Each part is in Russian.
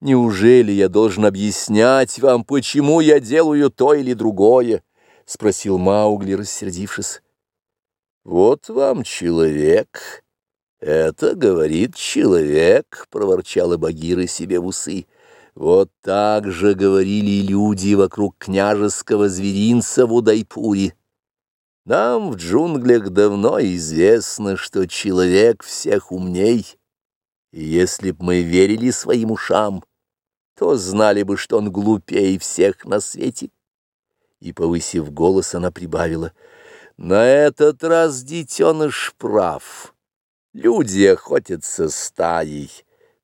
Неужели я должен объяснять вам, почему я делаю то или другое? — спросил Маугли, рассердившись. — Вот вам человек. Это говорит человек, — проворчала Багира себе в усы. Вот так же говорили люди вокруг княжеского зверинца в Удайпуре. Нам в джунглях давно известно, что человек всех умней, и если б мы верили своим ушам, то знали бы, что он глупее всех на свете. И, повысив голос, она прибавила, «На этот раз детеныш прав. Люди охотятся стаей».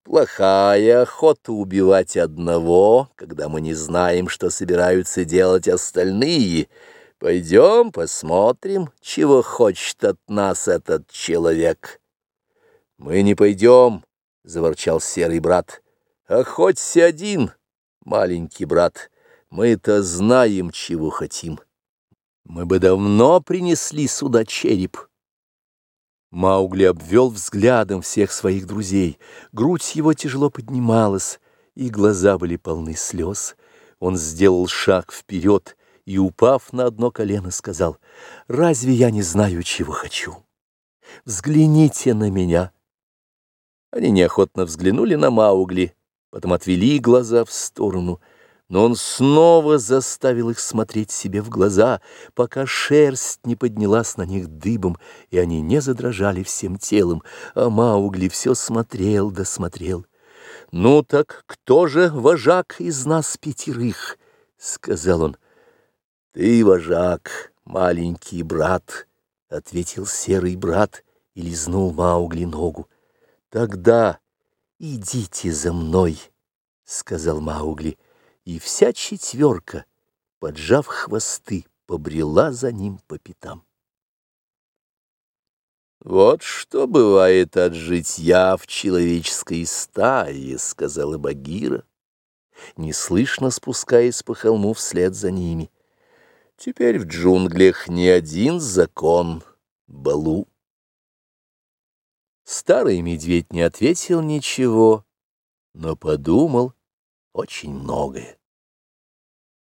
Плохая охота убивать одного, когда мы не знаем, что собираются делать остальные. Пойдем посмотрим, чего хочет от нас этот человек. Мы не пойдем, — заворчал серый брат. Охоться один, маленький брат. Мы-то знаем, чего хотим. Мы бы давно принесли сюда череп. Маугли обвел взглядом всех своих друзей. Грудь его тяжело поднималась, и глаза были полны слез. Он сделал шаг вперед и, упав на одно колено, сказал, «Разве я не знаю, чего хочу? Взгляните на меня». Они неохотно взглянули на Маугли, потом отвели глаза в сторону — но он снова заставил их смотреть себе в глаза, пока шерсть не поднялась на них дыбом, и они не задрожали всем телом, а Маугли все смотрел да смотрел. «Ну так кто же вожак из нас пятерых?» — сказал он. «Ты вожак, маленький брат», — ответил серый брат и лизнул Маугли ногу. «Тогда идите за мной», — сказал Маугли и вся четверка, поджав хвосты, побрела за ним по пятам. «Вот что бывает от житья в человеческой стае», — сказала Багира, неслышно спускаясь по холму вслед за ними. «Теперь в джунглях не один закон — балу». Старый медведь не ответил ничего, но подумал, очень многое.